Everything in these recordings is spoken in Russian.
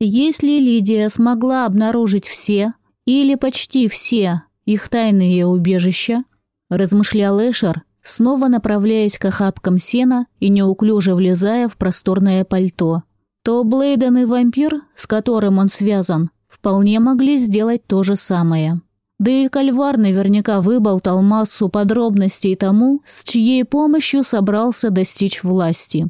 Если Лидия смогла обнаружить все, или почти все, их тайные убежища, размышлял Эшер, снова направляясь к охапкам сена и неуклюже влезая в просторное пальто, то Блейден и вампир, с которым он связан, вполне могли сделать то же самое. Да и Кальвар наверняка выболтал массу подробностей тому, с чьей помощью собрался достичь власти.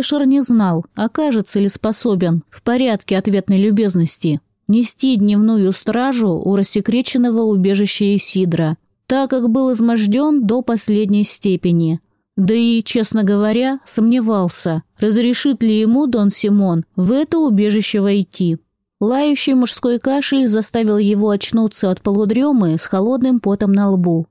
Эшер не знал, окажется ли способен, в порядке ответной любезности, нести дневную стражу у рассекреченного убежища Исидра, так как был изможден до последней степени. Да и, честно говоря, сомневался, разрешит ли ему Дон Симон в это убежище войти. Лающий мужской кашель заставил его очнуться от полудремы с холодным потом на лбу.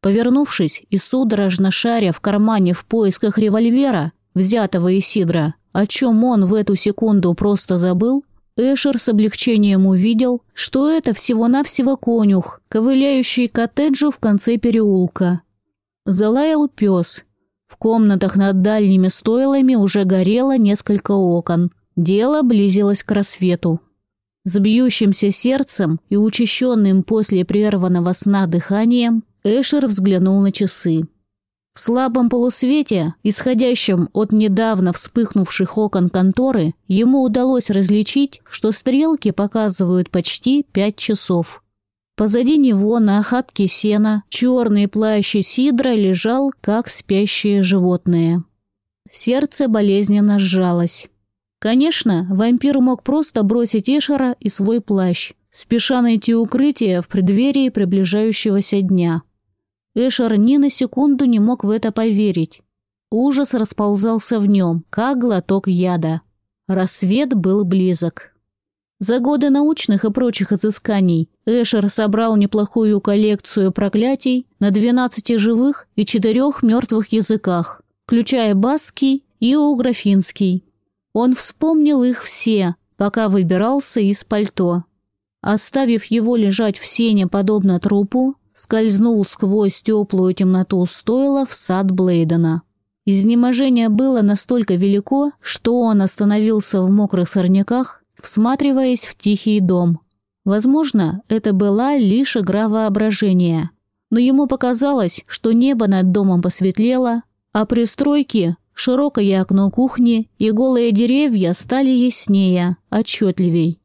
Повернувшись и судорожно шаря в кармане в поисках револьвера, взятого из Сидра, о чем он в эту секунду просто забыл, Эшер с облегчением увидел, что это всего-навсего конюх, ковыляющий к коттеджу в конце переулка. Залаял пес. В комнатах над дальними стойлами уже горело несколько окон. Дело близилось к рассвету. С бьющимся сердцем и учащенным после прерванного сна дыханием Эшер взглянул на часы. В слабом полусвете, исходящем от недавно вспыхнувших окон конторы, ему удалось различить, что стрелки показывают почти пять часов. Позади него на охапке сена черный плащ Сидра лежал, как спящее животное. Сердце болезненно сжалось. Конечно, вампир мог просто бросить Эшера и свой плащ, спеша найти укрытие в преддверии приближающегося дня. Эшер ни на секунду не мог в это поверить. Ужас расползался в нем, как глоток яда. Рассвет был близок. За годы научных и прочих изысканий Эшер собрал неплохую коллекцию проклятий на 12 живых и 4 мертвых языках, включая басский и уграфинский. Он вспомнил их все, пока выбирался из пальто. Оставив его лежать в сене подобно трупу, скользнул сквозь теплую темноту стойла в сад Блейдена. Изнеможение было настолько велико, что он остановился в мокрых сорняках, всматриваясь в тихий дом. Возможно, это была лишь игра воображения. Но ему показалось, что небо над домом посветлело, а пристройки Широкое окно кухни и голые деревья стали яснее, отчетливей.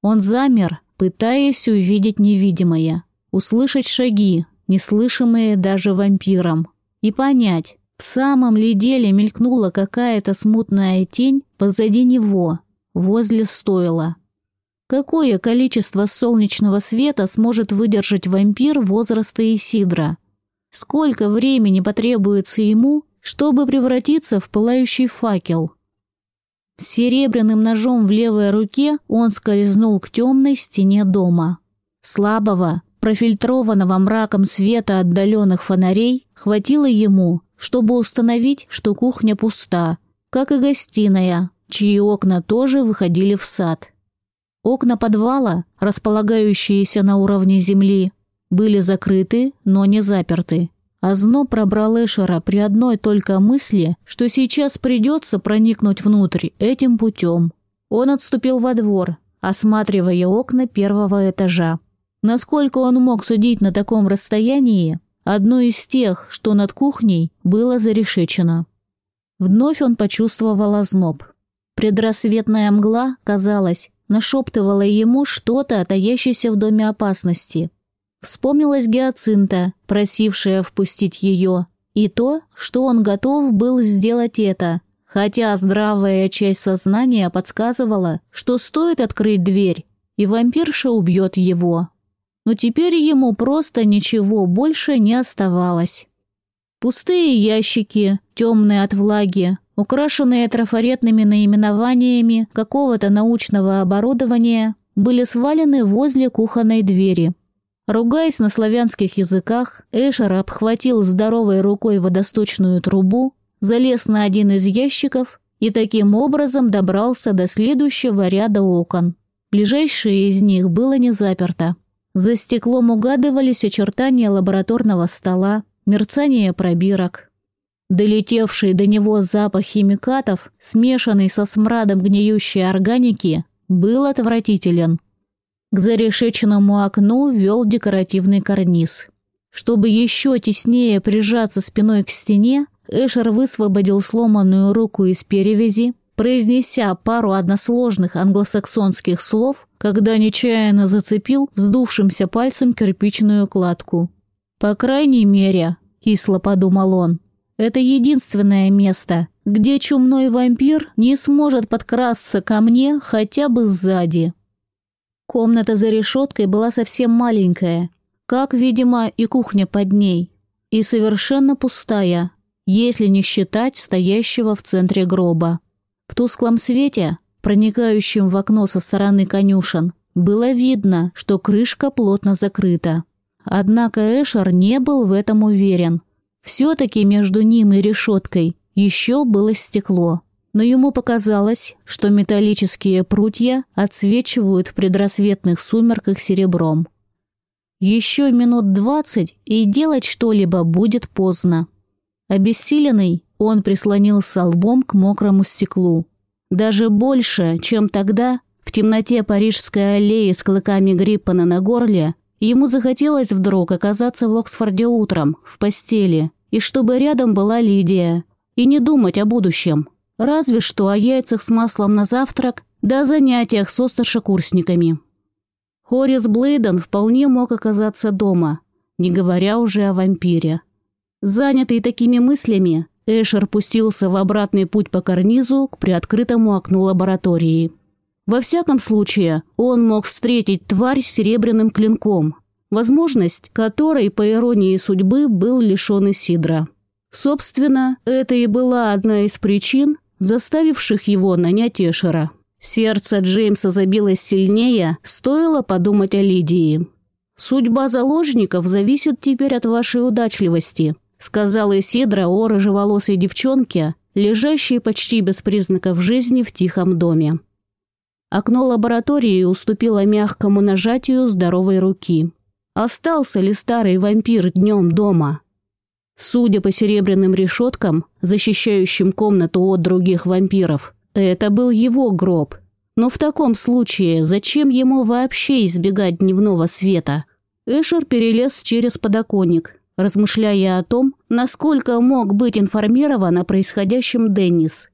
Он замер, пытаясь увидеть невидимое, услышать шаги, неслышимые даже вампиром, и понять, в самом ли деле мелькнула какая-то смутная тень позади него, возле стойла. Какое количество солнечного света сможет выдержать вампир возраста Исидра? Сколько времени потребуется ему, чтобы превратиться в пылающий факел. С серебряным ножом в левой руке он скользнул к темной стене дома. Слабого, профильтрованного мраком света отдаленных фонарей хватило ему, чтобы установить, что кухня пуста, как и гостиная, чьи окна тоже выходили в сад. Окна подвала, располагающиеся на уровне земли, были закрыты, но не заперты. Озно пробрал Эшера при одной только мысли, что сейчас придется проникнуть внутрь этим путем. Он отступил во двор, осматривая окна первого этажа. Насколько он мог судить на таком расстоянии, одно из тех, что над кухней, было зарешечено. Вновь он почувствовал озноб. Предрассветная мгла, казалось, нашептывала ему что-то, таящееся в доме опасности – Вспомнилась Гиацинта, просившая впустить ее, и то, что он готов был сделать это, хотя здравая часть сознания подсказывала, что стоит открыть дверь, и вампирша убьет его. Но теперь ему просто ничего больше не оставалось. Пустые ящики, темные от влаги, украшенные трафаретными наименованиями какого-то научного оборудования, были свалены возле кухонной двери. Ругаясь на славянских языках, Эшер обхватил здоровой рукой водосточную трубу, залез на один из ящиков и таким образом добрался до следующего ряда окон. Ближайшее из них было не заперто. За стеклом угадывались очертания лабораторного стола, мерцание пробирок. Долетевший до него запах химикатов, смешанный со смрадом гниющей органики, был отвратителен. К зарешеченному окну вел декоративный карниз. Чтобы еще теснее прижаться спиной к стене, Эшер высвободил сломанную руку из перевязи, произнеся пару односложных англосаксонских слов, когда нечаянно зацепил вздувшимся пальцем кирпичную кладку. «По крайней мере», – кисло подумал он, – «это единственное место, где чумной вампир не сможет подкрасться ко мне хотя бы сзади». Комната за решеткой была совсем маленькая, как, видимо, и кухня под ней, и совершенно пустая, если не считать стоящего в центре гроба. В тусклом свете, проникающем в окно со стороны конюшен, было видно, что крышка плотно закрыта. Однако Эшер не был в этом уверен. Все-таки между ним и решеткой еще было стекло. Но ему показалось, что металлические прутья отсвечивают в предрассветных сумерках серебром. Еще минут двадцать, и делать что-либо будет поздно. Обессиленный, он прислонился лбом к мокрому стеклу. Даже больше, чем тогда, в темноте парижской аллеи с клыками Гриппана на горле, ему захотелось вдруг оказаться в Оксфорде утром, в постели, и чтобы рядом была Лидия, и не думать о будущем. Разве что о яйцах с маслом на завтрак, да о занятиях со старшекурсниками. Хорис Блейден вполне мог оказаться дома, не говоря уже о вампире. Занятый такими мыслями, Эшер пустился в обратный путь по карнизу к приоткрытому окну лаборатории. Во всяком случае, он мог встретить тварь с серебряным клинком, возможность которой, по иронии судьбы, был лишен Исидра. Собственно, это и была одна из причин, заставивших его нанять Эшера. Сердце Джеймса забилось сильнее, стоило подумать о Лидии. «Судьба заложников зависит теперь от вашей удачливости», сказала Исидра о рыжеволосой девчонке, лежащей почти без признаков жизни в тихом доме. Окно лаборатории уступило мягкому нажатию здоровой руки. Остался ли старый вампир днем дома? Судя по серебряным решеткам, защищающим комнату от других вампиров, это был его гроб. Но в таком случае зачем ему вообще избегать дневного света? Эшер перелез через подоконник, размышляя о том, насколько мог быть информирован о происходящем Деннис.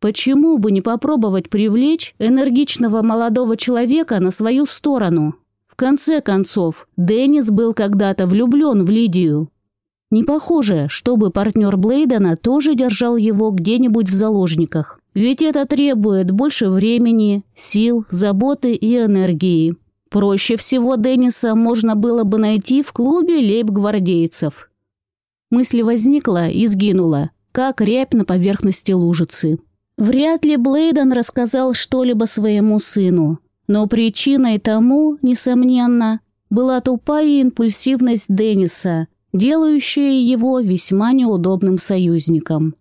Почему бы не попробовать привлечь энергичного молодого человека на свою сторону? В конце концов, Деннис был когда-то влюблен в Лидию. Не похоже, чтобы партнер Блейдена тоже держал его где-нибудь в заложниках. Ведь это требует больше времени, сил, заботы и энергии. Проще всего Денниса можно было бы найти в клубе лейб-гвардейцев. Мысль возникла и сгинула, как рябь на поверхности лужицы. Вряд ли Блейден рассказал что-либо своему сыну, но причиной тому, несомненно, была тупая импульсивность Денниса, делающая его весьма неудобным союзником.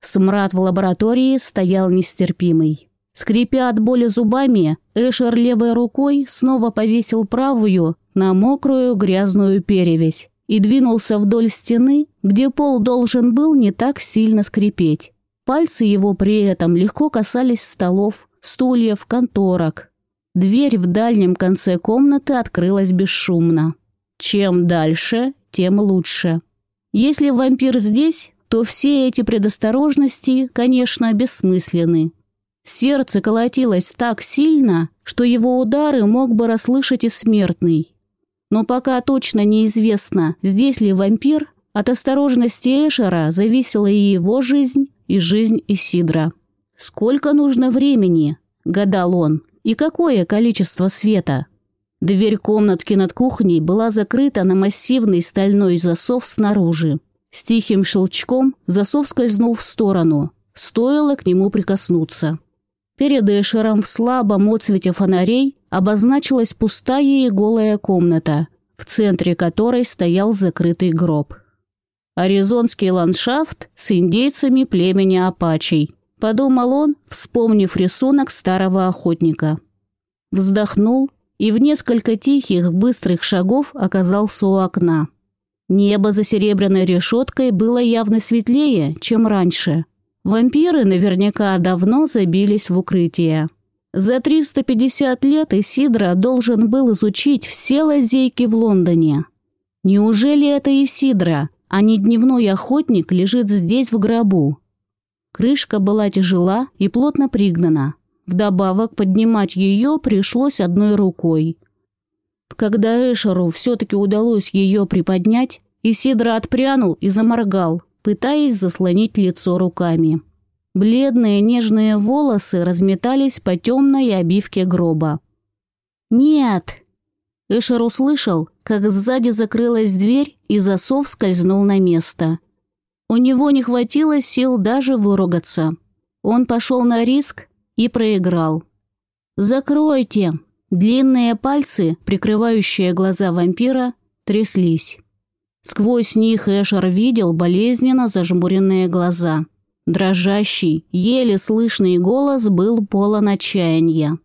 Смрад в лаборатории стоял нестерпимый. Скрипя от боли зубами, Эшер левой рукой снова повесил правую на мокрую грязную перевязь и двинулся вдоль стены, где пол должен был не так сильно скрипеть. Пальцы его при этом легко касались столов, стульев, конторок. Дверь в дальнем конце комнаты открылась бесшумно. Чем дальше, тем лучше. Если вампир здесь, то все эти предосторожности, конечно, бессмысленны. Сердце колотилось так сильно, что его удары мог бы расслышать и смертный. Но пока точно неизвестно, здесь ли вампир, от осторожности Эшера зависела и его жизнь, и жизнь Исидра. «Сколько нужно времени?» – гадал он. «И какое количество света?» Дверь комнатки над кухней была закрыта на массивный стальной засов снаружи. С тихим щелчком засов скользнул в сторону. Стоило к нему прикоснуться. Перед Эшером в слабом отсвете фонарей обозначилась пустая и голая комната, в центре которой стоял закрытый гроб. «Аризонский ландшафт с индейцами племени Апачей», – подумал он, вспомнив рисунок старого охотника. Вздохнул и в несколько тихих, быстрых шагов оказался у окна. Небо за серебряной решеткой было явно светлее, чем раньше – Вампиры наверняка давно забились в укрытие. За 350 лет Исидра должен был изучить все лазейки в Лондоне. Неужели это Исидра, а не дневной охотник, лежит здесь в гробу? Крышка была тяжела и плотно пригнана. Вдобавок поднимать ее пришлось одной рукой. Когда Эшеру все-таки удалось ее приподнять, Исидра отпрянул и заморгал, пытаясь заслонить лицо руками. Бледные нежные волосы разметались по темной обивке гроба. «Нет!» Эшер услышал, как сзади закрылась дверь и засов скользнул на место. У него не хватило сил даже выругаться. Он пошел на риск и проиграл. «Закройте!» Длинные пальцы, прикрывающие глаза вампира, тряслись. Сквозь них Эшер видел болезненно зажмуренные глаза. Дрожащий, еле слышный голос был полон отчаяния.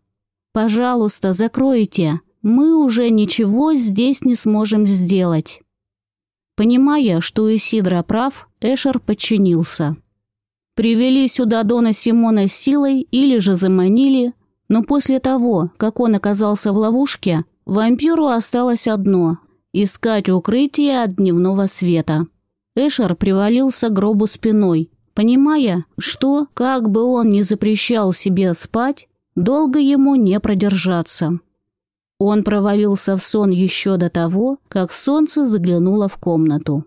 «Пожалуйста, закройте. Мы уже ничего здесь не сможем сделать». Понимая, что Исидра прав, Эшер подчинился. Привели сюда Дона Симона силой или же заманили, но после того, как он оказался в ловушке, вампиру осталось одно – искать укрытие от дневного света. Эшер привалился к гробу спиной, понимая, что, как бы он ни запрещал себе спать, долго ему не продержаться. Он провалился в сон еще до того, как солнце заглянуло в комнату.